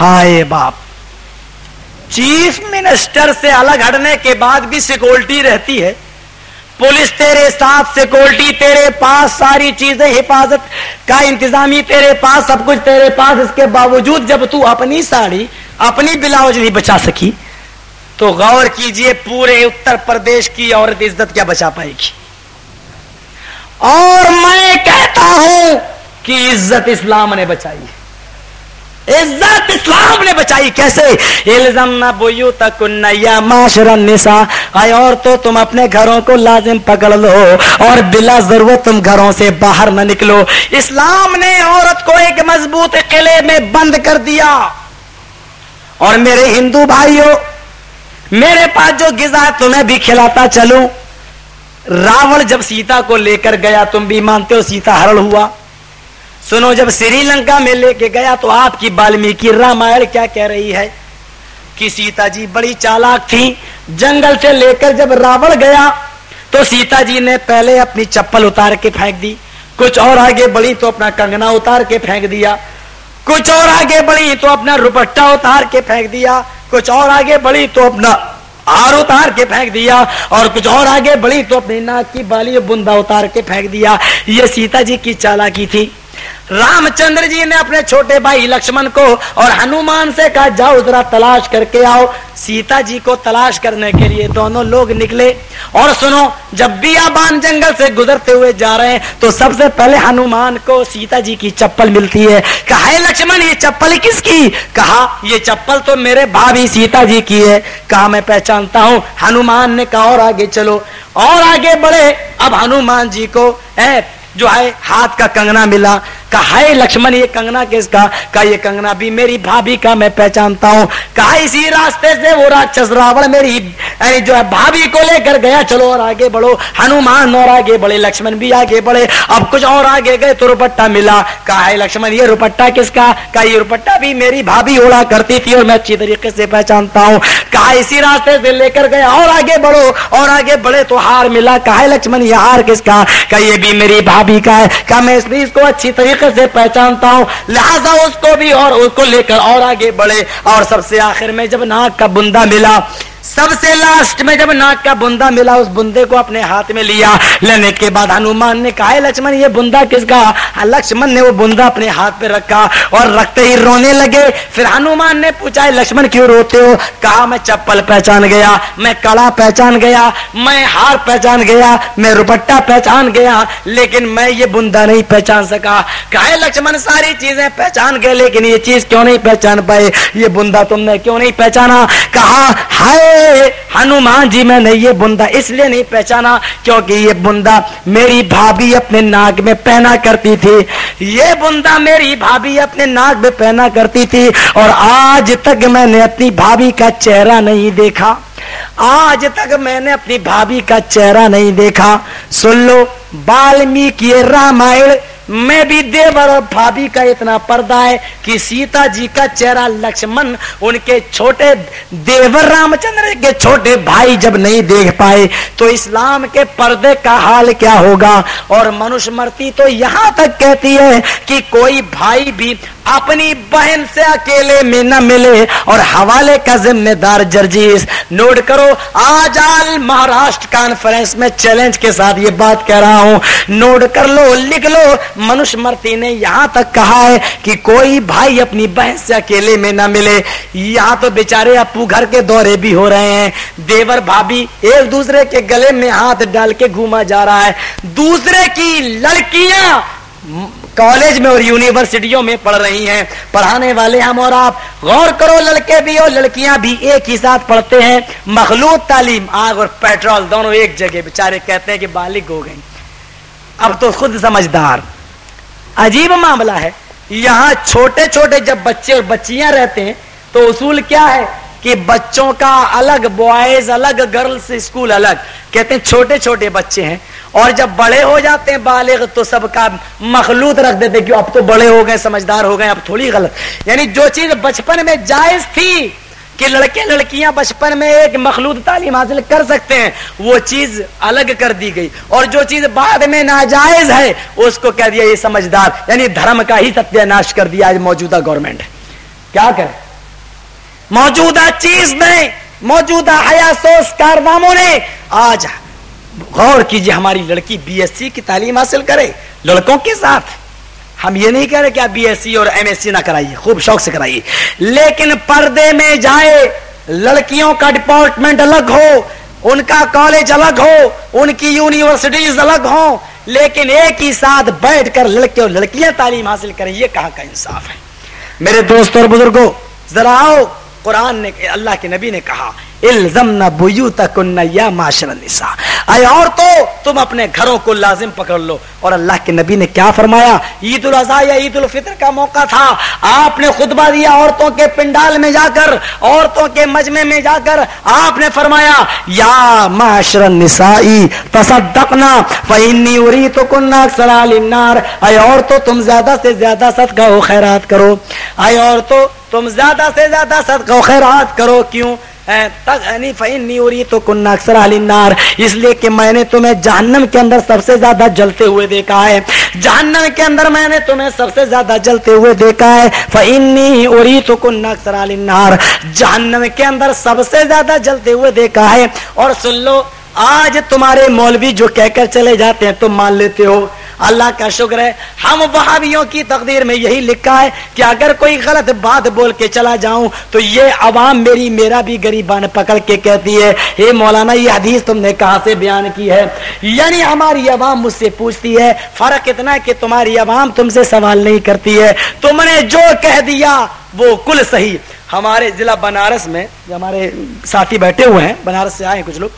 ہائے باپ۔ چیف منسٹر سے الگ ہٹنے کے بعد بھی سیکورٹی رہتی ہے۔ پولیس تیرے ساتھ سیکورٹی تیرے پاس ساری چیزیں، حفاظت کا انتظامی، تیرے پاس سب کچھ، تیرے پاس اس کے باوجود جب تو اپنی ساڑی اپنی بلاؤز نہیں بچا سکی، تو غور کیجیے پورے اتر پردیش کی عورت عزت کیا بچا پائے گی۔ اور میں کہتا ہوں کہ عزت اسلام نے بچائی۔ ہے عزت اسلام نے بچائی، کیسے؟ الزم نہ بویو تک یا معاشر النساء۔ آئے اور تو تم اپنے گھروں کو لازم پکڑ لو اور بلا ضرورت تم گھروں سے باہر نہ نکلو۔ اسلام نے عورت کو ایک مضبوط قلعے میں بند کر دیا۔ اور میرے ہندو بھائیوں، میرے پاس جو غذا تمہیں بھی کھلاتا چلوں راون جب سیتا کو لے کر گیا، تم بھی مانتے ہو سیتا ہرل ہوا۔ سنو، جب سری لنکا میں لے کے گیا تو آپ کی بالمیکی رامائن کیا کہہ رہی ہے؟ کہ سیتا جی بڑی چالاک تھی، جنگل سے لے کر جب راوڑ گیا تو سیتا جی نے پہلے اپنی چپل اتار کے پھینک دی، کچھ اور آگے بڑی تو اپنا کنگنا اتار کے پھینک دیا، کچھ اور آگے بڑی تو اپنا روپٹا اتار کے پھینک دیا، کچھ اور آگے بڑی تو اپنا آر اتار کے پھینک دیا، اور کچھ اور آگے بڑی تو اپنی ناک کی بالی بندا اتار کے پھینک دیا۔ یہ سیتا جی کی چالاکی تھی۔ رام چندر جی نے اپنے چھوٹے بھائی لکشمن کو اور ہنومان سے کہا، جاؤ ذرا تلاش کر کے آؤ۔ سیتا جی کو تلاش کرنے کے لیے دونوں لوگ نکلے۔ اور سنو، جب بھی آبان جنگل سے گزرتے ہوئے جا رہے ہیں، تو سب سے پہلے ہنومان کو سیتا جی کی چپل ملتی ہے۔ کہا ہے لکشمن، یہ چپل کس کی؟ کہا، یہ چپل تو میرے بھابھی سیتا جی کی ہے۔ کہا، میں پہچانتا ہوں۔ ہنومان نے کہا، اور آگے چلو۔ اور آگے بڑھے۔ اب ہنومان جی کو، اے جو ہے ہاتھ کا کنگنا ملا، کہا ہے لکشمن، یہ کنگنا کس کا؟ کہا، یہ کنگنا بھی میری بھابھی کا میں پہچانتا ہوں۔ کہا، اسی راستے سے وہ راکشس راوڑ میری یعنی جو ہے بھابھی کو لے کر گیا، چلو اور آگے بڑھو۔ ہنومان اور آگے بڑھے، لکشمن بھی آگے بڑھے۔ اب کچھ اور آگے گئے تو روپٹا ملا۔ کہا ہے لکشمن، یہ روپٹا کس کا؟ کہا، یہ روپٹا بھی میری بھابھی اوڑا کرتی تھی اور میں اچھی طریقے سے پہچانتا ہوں۔ کہا، اسی راستے سے لے کر گیا اور آگے بڑھو۔ اور آگے بڑھے تو ہار ملا۔ کہا ہے لکشمن، یہ ہار کس کا؟ کہا، یہ بھی میری بھابھی کا ہے کیا میں اس لیے اس کو اچھی طریقے سے پہچانتا ہوں، لہذا اس کو بھی اور اس کو لے کر اور آگے بڑھے۔ اور سب سے آخر میں جب ناک کا بندہ ملا سب سے لاسٹ میں جب ناک کا بندہ ملا، اس بندے کو اپنے ہاتھ میں لیا۔ لینے کے بعد ہنومان نے کہا لکشمن، یہ بندہ کس کا؟ ہاں، لکشمن نے وہ بندہ اپنے ہاتھ پہ رکھا اور رکھتے ہی رونے لگے۔ پھر ہنومان نے پوچھا لکشمن، کیوں روتے ہو؟ کہا، میں چپل پہچان گیا، میں کڑا پہچان گیا، میں ہار پہچان گیا، میں روپٹا پہچان گیا، لیکن میں یہ بندہ نہیں پہچان سکا۔ کہا لکشمن، ساری چیزیں پہچان گئے، لیکن یہ چیز کیوں نہیں پہچان پائے؟ یہ بندہ تم نے کیوں نہیں پہچانا؟ کہا، ہائے ہنومان جی میں نے یہ بندہ اس لیے نہیں پہچانا کیونکہ یہ بندہ میری بھابھی اپنے ناک میں پہنا کرتی تھی۔ یہ بندہ میری بھابھی اپنے ناک میں پہنا کرتی تھی اور آج تک میں نے اپنی بھابھی کا چہرہ نہیں دیکھا۔ آج تک میں نے اپنی بھابھی کا چہرہ نہیں دیکھا۔ سن لو بالمیکی رامائن میں بھی دیور اور بھابھی کا اتنا پردہ ہے کہ سیتا جی کا چہرہ لکشمن، ان کے چھوٹے دیور رام چندر کے چھوٹے بھائی جب نہیں دیکھ پائے، تو اسلام کے پردے کا حال کیا ہوگا؟ اور منش مرتی تو یہاں تک کہتی ہے کہ کوئی بھائی بھی اپنی بہن سے اکیلے میں نہ ملے۔ اور حوالے کا ذمہ دار جرجیز نوٹ کرو، آج آل مہاراشٹر کانفرنس میں چیلنج کے ساتھ یہ بات کہہ رہا ہوں۔ نوٹ کر لو، لکھ لو منش مرتی نے یہاں تک کہا ہے کہ کوئی بھائی اپنی بہن سے اکیلے میں نہ ملے۔ یہاں تو بیچارے اپو گھر کے دورے بھی ہو رہے ہیں۔ دیور بھابھی ایک دوسرے کے گلے میں ہاتھ ڈال کے گھوما جا رہا ہے۔ دوسرے کی لڑکیاں کالج میں اور یونیورسٹیوں میں پڑھ رہی ہیں۔ پڑھانے والے ہم اور آپ، غور کرو لڑکے بھی اور لڑکیاں بھی ایک ہی ساتھ پڑھتے ہیں۔ مخلوط تعلیم، آگ اور پیٹرول دونوں ایک جگہ۔ بیچارے کہتے ہیں کہ بالغ ہو گئی اب تو خود سمجھدار۔ عجیب معاملہ ہے۔ یہاں چھوٹے چھوٹے جب بچے اور بچیاں رہتے ہیں، تو اصول کیا ہے کہ بچوں کا الگ، بوائز الگ گرلس اسکول الگ۔ کہتے ہیں چھوٹے چھوٹے بچے ہیں۔ اور جب بڑے ہو جاتے ہیں بالغ، تو سب کا مخلوط رکھ دیتے کہ اب تو بڑے ہو گئے، سمجھدار ہو گئے، اب تھوڑی غلط۔ یعنی جو چیز بچپن میں جائز تھی کہ لڑکے لڑکیاں بچپن میں ایک مخلوط تعلیم حاصل کر سکتے ہیں، وہ چیز الگ کر دی گئی۔ اور جو چیز بعد میں ناجائز ہے، اس کو کہہ دیا یہ سمجھدار یعنی دھرم کا ہی ستیہ ناش کر دیا آج موجودہ گورنمنٹ کیا کرے موجودہ چیز نے موجودہ حیا سوس کارداموں نے آج غور کیجیے ہماری لڑکی بی ایس سی کی تعلیم حاصل کرے، لڑکوں کے ساتھ۔ ہم یہ نہیں کہہ رہے کہ آپ بی ایس سی اور ایم ایس سی نہ کرائیے، خوب شوق سے کرائیے۔ لیکن پردے میں جائے، لڑکیوں کا ڈپارٹمنٹ الگ ہو، ان کا کالج الگ ہو، ان کی یونیورسٹیز الگ ہوں، لیکن ایک ہی ساتھ بیٹھ کر لڑکے اور لڑکیاں تعلیم حاصل کریں، یہ کہاں کا انصاف ہے؟ میرے دوست اور بزرگوں، ذرا آؤ، قرآن نے، اللہ کے نبی نے کہا الزم نہ بویو تک یا معاشر نسا اے اور تو تم اپنے گھروں کو لازم پکڑ لو۔ اور اللہ کے نبی نے کیا فرمایا؟ عید الاضحیٰ یا عید الفطر کا موقع تھا۔ آپ نے خطبہ دیا عورتوں کے پنڈال میں جا کر، عورتوں کے مجمع میں جا کر۔ آپ نے فرمایا، یا معاشر نسائی تصدقنا، فإنی اریتکن اکثر النار۔ اے اور تو تم زیادہ سے زیادہ صدقہ و خیرات کرو۔ اے اور تو تم زیادہ سے زیادہ صدقہ و خیرات کرو۔ کیوں؟ تو کنہ اکثر النار۔ اس لیے کہ میں نے تمہیں جہنم کے اندر سب سے زیادہ جلتے ہوئے دیکھا ہے۔ جہنم کے اندر میں نے تمہیں سب سے زیادہ جلتے ہوئے دیکھا ہے۔ فنی اوری تو کنہ اکثر النار۔ جہنم کے اندر سب سے زیادہ جلتے ہوئے دیکھا ہے۔ اور سن لو، آج تمہارے مولوی جو کہہ کر چلے جاتے ہیں، تم مان لیتے ہو۔ اللہ کا شکر ہے۔ ہم وہابیوں کی تقدیر میں یہی لکھا ہے کہ اگر کوئی غلط بات بول کے چلا جاؤں تو یہ عوام میری میرا بھی غریبان پکڑ کے کہتی ہے۔ اے مولانا، یہ حدیث تم نے کہاں سے بیان کی ہے؟ یعنی ہماری عوام مجھ سے پوچھتی ہے، فرق اتنا ہے کہ تمہاری عوام تم سے سوال نہیں کرتی ہے۔ تم نے جو کہہ دیا وہ کل صحیح۔ ہمارے ضلع بنارس میں جو ہمارے ساتھی بیٹھے ہوئے ہیں، بنارس سے آئے ہیں کچھ لوگ۔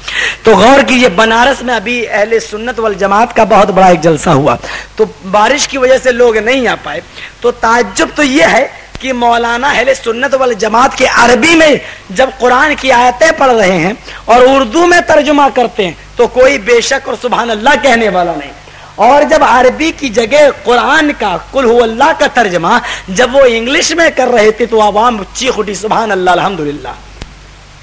تو غور کیجیے بنارس میں ابھی اہل سنت والجماعت کا بہت بڑا ایک جلسہ ہوا۔ تو بارش کی وجہ سے لوگ نہیں آ پائے۔ تو تعجب تو یہ ہے کہ مولانا اہل سنت والجماعت کے عربی میں جب قرآن کی آیتیں پڑھ رہے ہیں اور اردو میں ترجمہ کرتے ہیں، تو کوئی بے شک اور سبحان اللہ کہنے والا نہیں۔ اور جب عربی کی جگہ قرآن کا کل ہو اللہ کا ترجمہ جب وہ انگلش میں کر رہے تھے تو عوام چیخ اٹھی، سبحان اللہ الحمد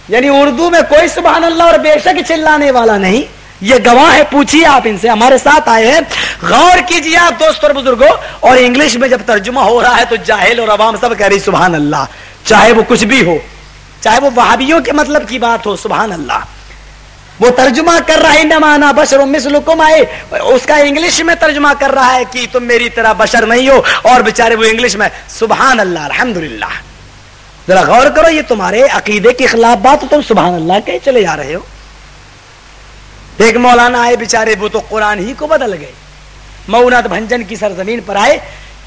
یعنی اردو میں کوئی سبحان اللہ اور بے شک چلانے والا نہیں۔ یہ گواہ ہے پوچھیے آپ ان سے۔ ہمارے ساتھ آئے ہیں۔ غور کیجیے آپ دوست اور بزرگوں اور انگلش میں جب ترجمہ ہو رہا ہے تو جاہل اور عوام سب کہہ رہی سبحان اللہ۔ چاہے وہ کچھ بھی ہو، چاہے وہ وہابیوں کے مطلب کی بات ہو، سبحان اللہ۔ وہ ترجمہ کر رہا ہے نمانا بشر مثلکم آئے اس کا انگلش میں ترجمہ کر رہا ہے کہ تم میری طرح بشر نہیں ہو، اور بےچارے وہ انگلش میں سبحان اللہ، الحمدللہ۔ ذرا غور کرو، یہ تمہارے عقیدے کے خلاف بات تم سبحان اللہ کے چلے جا رہے ہو۔ ایک مولانا آئے بےچارے وہ تو قرآن ہی کو بدل گئے۔ مونت بھنجن کی سرزمین پر آئے،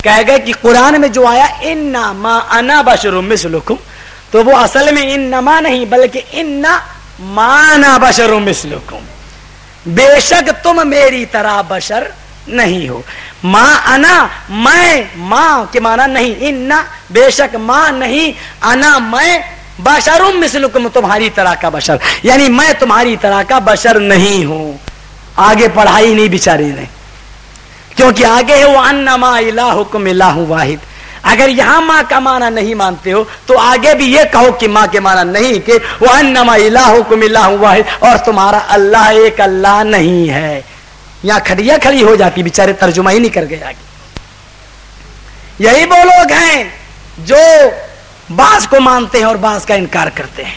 کہہ گئے کہ قرآن میں جو آیا ان ما انا بشر مثلکم، تو وہ اصل میں ان نما نہیں، بلکہ ان مانا بشر مثلکم۔ بے شک تم میری طرح بشر نہیں ہو۔ ماں انا، میں، ماں کے مانا نہیں۔ ان بے شک ماں نہیں۔ انا، میں بشر مثلکم، تمہاری طرح کا بشر۔ یعنی میں تمہاری طرح کا بشر نہیں ہوں۔ آگے پڑھائی نہیں بچاری نے۔ کیونکہ آگے ہے وہ انما الہکم الہ واحد۔ اگر یہاں ماں کا معنی نہیں مانتے ہو، تو آگے بھی یہ کہو کہ ماں کے معنی نہیں کہ وہ انما الہکم الہ واحد، اور تمہارا اللہ ایک اللہ نہیں ہے۔ یہاں کھڑیا کھڑی ہو جاتی، بیچارے ترجمہ ہی نہیں کر گئے آگے۔ یہی وہ لوگ ہیں جو بعض کو مانتے ہیں اور بعض کا انکار کرتے ہیں۔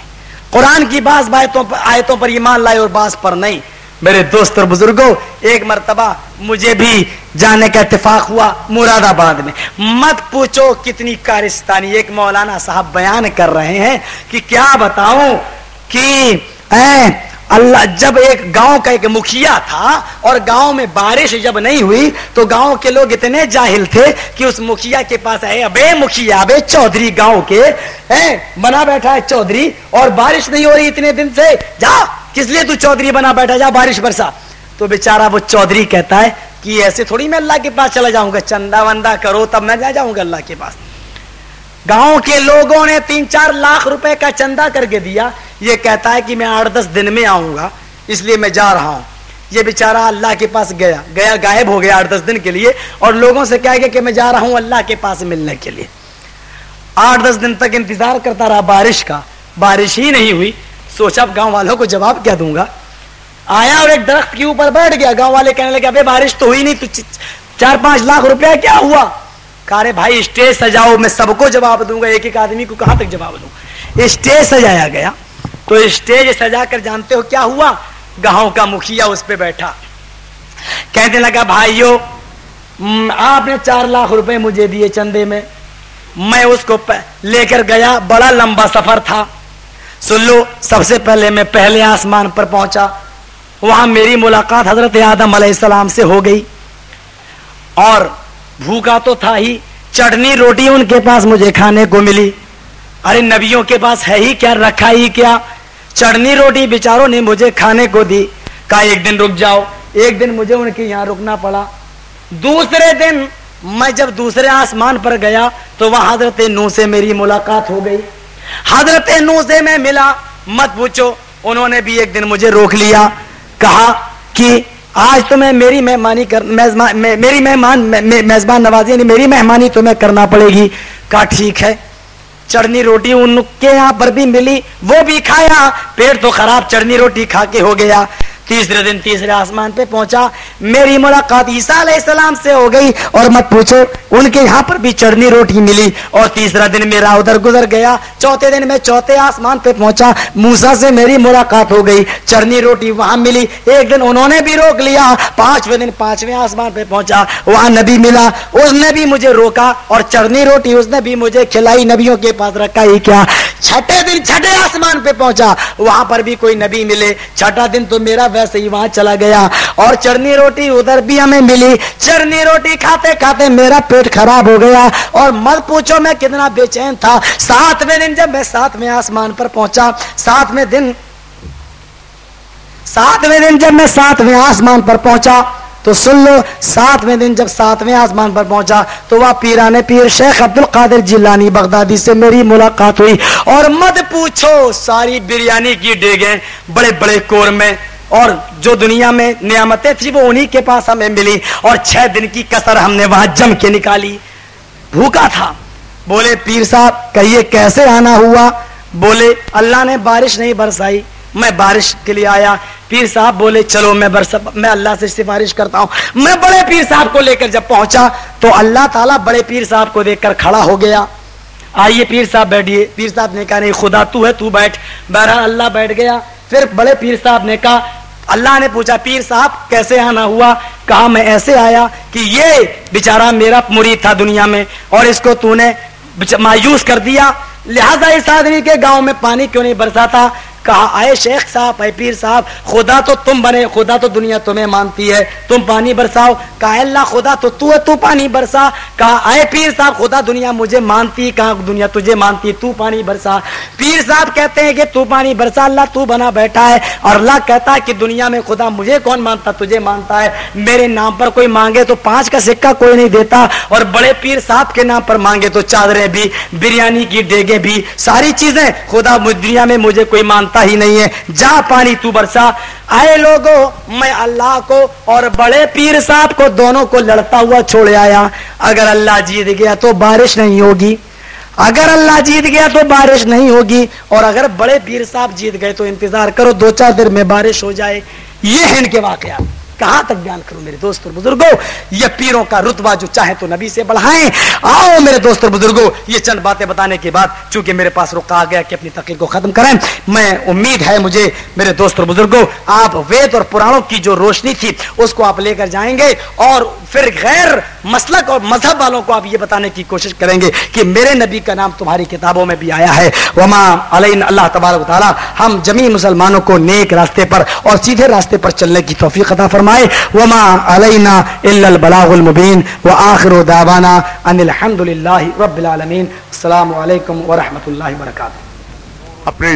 قرآن کی بعض آیتوں پر ایمان لائے اور بعض پر نہیں۔ میرے دوست اور بزرگوں، ایک مرتبہ مجھے بھی جانے کا اتفاق ہوا مراد آباد میں۔ مت پوچھو کتنی کارستانی ایک مولانا صاحب بیان کر رہے ہیں کہ کیا بتاؤں کہ، اے، اللہ جب ایک گاؤں کا ایک مکھیا تھا اور گاؤں میں بارش جب نہیں ہوئی تو گاؤں کے لوگ اتنے جاہل تھے کہ اس مکھیا کے پاس ہے ابے مکھیا، ابے چودھری گاؤں کے۔ بنا بیٹھا ہے چودھری اور بارش نہیں ہو رہی اتنے دن سے۔ جا کس لیے تو چودھری بنا بیٹھا جا بارش برسا؟ تو بےچارا وہ چودھری کہتا ہے کہ ایسے تھوڑی میں اللہ کے پاس چلا جاؤں گا، چندہ وندا کرو تب میں جا جاؤں گا اللہ کے پاس۔ گاؤں کے لوگوں نے تین چار لاکھ روپے کا چندہ کر کے دیا۔ یہ کہتا ہے کہ میں آٹھ دس دن میں آؤں گا، اس لیے میں جا رہا ہوں۔ یہ بےچارا اللہ کے پاس گیا گیا غائب ہو گیا آٹھ دس دن کے لیے۔ اور لوگوں سے کہہ گیا کہ میں جا رہا ہوں اللہ کے پاس ملنے کے لیے۔ آٹھ دس دن تک انتظار کرتا رہا بارش کا، بارش ہی نہیں ہوئی۔ سوچا گاؤں والوں کو جواب کیا دوں گا؟ آیا اور ایک درخت کے اوپر بیٹھ گیا، گاؤں والے کہنے لگے ابھی بارش تو ہوئی نہیں، تو چار پانچ لاکھ روپیہ کیا ہوا؟ کارے بھائی اسٹیج سجاؤ، میں سب کو جواب دوں گا، ایک ایک آدمی کو کہاں تک جواب دوں؟ اسٹیج سجایا گیا۔ تو اسٹیج سجا کر جانتے ہو کیا ہوا؟ گاؤں کا مکھیا اس پہ بیٹھا۔ کہنے لگا، بھائیو آپ نے چار لاکھ روپے مجھے دیے چندے میں میں اس کو لے کر گیا، بڑا لمبا سفر تھا۔ سن لو، سب سے پہلے میں پہلے آسمان پر پہنچا۔ وہاں میری ملاقات حضرت آدم علیہ السلام سے ہو گئی۔ اور بھوکا تو تھا ہی، چٹنی، روٹی ان کے پاس مجھے کھانے کو ملی۔ ارے، نبیوں کے پاس ہے ہی کیا، رکھا ہی کیا؟ چڑنی روٹی بیچاروں نے مجھے کھانے کو دی۔ کہا، ایک دن رک جاؤ۔ ایک دن مجھے ان کے یہاں رکنا پڑا۔ دوسرے دن میں جب دوسرے آسمان پر گیا تو وہاں حضرت نو سے میری ملاقات ہو گئی۔ حضرت نو سے میں ملا، مت پوچھو، انہوں نے بھی ایک دن مجھے روک لیا، کہا کہ آج تمہیں میری مہمانی کر میری مہمان میزبان نوازی یعنی میری مہمانی تمہیں کرنا پڑے گی۔ کہا، ٹھیک ہے۔ چڑنی روٹی ان کے یہاں پر بھی ملی، وہ بھی کھایا، پیٹ تو خراب چڑنی روٹی کھا کے ہو گیا۔ تیسرے دن تیسرے آسمان پہ پہنچا۔ میری ملاقات عیسیٰ علیہ السلام سے ہو گئی اور مت پوچھو، ان کے یہاں پر بھی چڑنی روٹی ملی۔ اور تیسرا دن میرا ادھر گزر گیا۔ چوتھے دن میں چوتھے آسمان پہ پہنچا۔ موسا سے میری ملاقات ہو گئی۔ چڑنی روٹی وہاں ملی۔ ایک دن انہوں نے بھی روک لیا۔ پانچویں دن پانچویں آسمان پہ پہنچا۔ وہاں نبی ملا۔ اس نے بھی مجھے روکا اور چڑنی روٹی اس نے بھی مجھے کھلائی۔ نبیوں کے پاس رکھا۔ ہی کیا؟ چھٹے دن چھٹے آسمان پہ پہنچا۔ وہاں پر بھی کوئی نبی ملے۔ چھٹا دن تو میرا ویسے ہی وہاں چلا گیا۔ اور چرنی روٹی ادھر بھی ہمیں ملی۔ چرنی روٹی کھاتے کھاتے میرا پیٹ خراب ہو گیا۔ اور مت پوچھو میں کتنا بے چین تھا۔ ساتویں دن جب میں ساتویں آسمان پر پہنچا، ساتویں دن ساتویں دن جب میں ساتویں آسمان پر پہنچا تو سن لو، ساتویں دن جب ساتویں آسمان پر پہنچا، تو وہ پیران پیر شیخ عبد القادر جیلانی بغدادی سے میری ملاقات ہوئی۔ اور مت پوچھو، ساری بریانی کی ڈیگیں بڑے بڑے کور میں، اور جو دنیا میں نعمتیں تھی وہ انہی کے پاس ہمیں ملی۔ اور چھ دن کی کسر ہم نے وہاں جم کے نکالی۔ بھوکا تھا۔ بولے، پیر صاحب، کہیے کیسے آنا ہوا؟ بولے، اللہ نے بارش نہیں برسائی، میں بارش کے لیے آیا۔ پیر صاحب بولے، چلو میں میں اللہ سے سفارش کرتا ہوں۔ میں بڑے پیر صاحب کو لے کر جب پہنچا تو اللہ تعالیٰ بڑے پیر صاحب کو دیکھ کر کھڑا ہو گیا۔ آئیے پیر صاحب بیٹھیے۔ پیر صاحب نے کہا، نہیں، خدا، تو ہے، تو بیٹھ۔ بہرحال اللہ بیٹھ گیا۔ پھر بڑے پیر صاحب نے کہا، اللہ نے پوچھا، پیر صاحب، کیسے آنا ہوا؟ کہا، میں ایسے آیا کہ یہ بیچارہ میرا مرید تھا دنیا میں اور اس کو تو نے مایوس کر دیا۔ لہذا اس آدمی کے گاؤں میں پانی کیوں نہیں برساتا؟ کہا، آئے شیخ صاحب اے پیر صاحب، خدا تو تم بنے، خدا تو دنیا تمہیں مانتی ہے، تم پانی برساؤ۔ کہا اللہ، خدا تو تو ہے، تو پانی برسا۔ کہا اے پیر صاحب، خدا دنیا مجھے مانتی۔ کہا، دنیا تجھے مانتی، تو پانی برسا۔ پیر صاحب کہتے ہیں کہ تو پانی برسا، اللہ تو بنا بیٹھا ہے۔ اور اللہ کہتا ہے کہ دنیا میں خدا مجھے کون مانتا، تجھے مانتا ہے۔ میرے نام پر کوئی مانگے تو پانچ کا سکہ کوئی نہیں دیتا۔ اور بڑے پیر صاحب کے نام پر مانگے تو چادریں بھی، بریانی کی ڈیگیں بھی، ساری چیزیں۔ خدا دنیا میں مجھے کوئی مانتا واسطہ ہی نہیں ہے۔ جا پانی تو برسا۔ آئے لوگوں میں اللہ کو اور بڑے پیر صاحب کو دونوں کو لڑتا ہوا چھوڑ آیا۔ اگر اللہ جیت گیا تو بارش نہیں ہوگی۔ اگر اللہ جیت گیا تو بارش نہیں ہوگی۔ اور اگر بڑے پیر صاحب جیت گئے تو انتظار کرو، دو چار دیر میں بارش ہو جائے۔ یہ ہے ان کے واقعات کہاں تک بیان کروں میرے دوست اور بزرگوں؟ یہ پیروں کا رتبہ جو چاہے تو نبی سے بڑھائیں۔ آؤ میرے دوست اور بزرگوں، یہ چند باتیں بتانے کے بعد چونکہ میرے پاس رکا گیا کہ اپنی تقریر کو ختم کریں، میں امید ہے مجھے میرے دوست اور بزرگوں، آپ وید اور پرانوں کی جو روشنی تھی، اس کو آپ لے کر جائیں گے اور پھر غیر مسلک اور مذہب والوں کو آپ یہ بتانے کی کوشش کریں گے کہ میرے نبی کا نام تمہاری کتابوں میں بھی آیا ہے۔ وما علین اللہ تبارک تعالیٰ، ہم جمی مسلمانوں کو نیک راستے پر اور سیدھے راستے پر چلنے کی توفیق عطا فرما فرمائے، وما علینا البلاغ المبین وآخر دعوانا ان الحمد للہ رب العالمین السلام علیکم ورحمۃ اللہ وبرکاتہ اپنے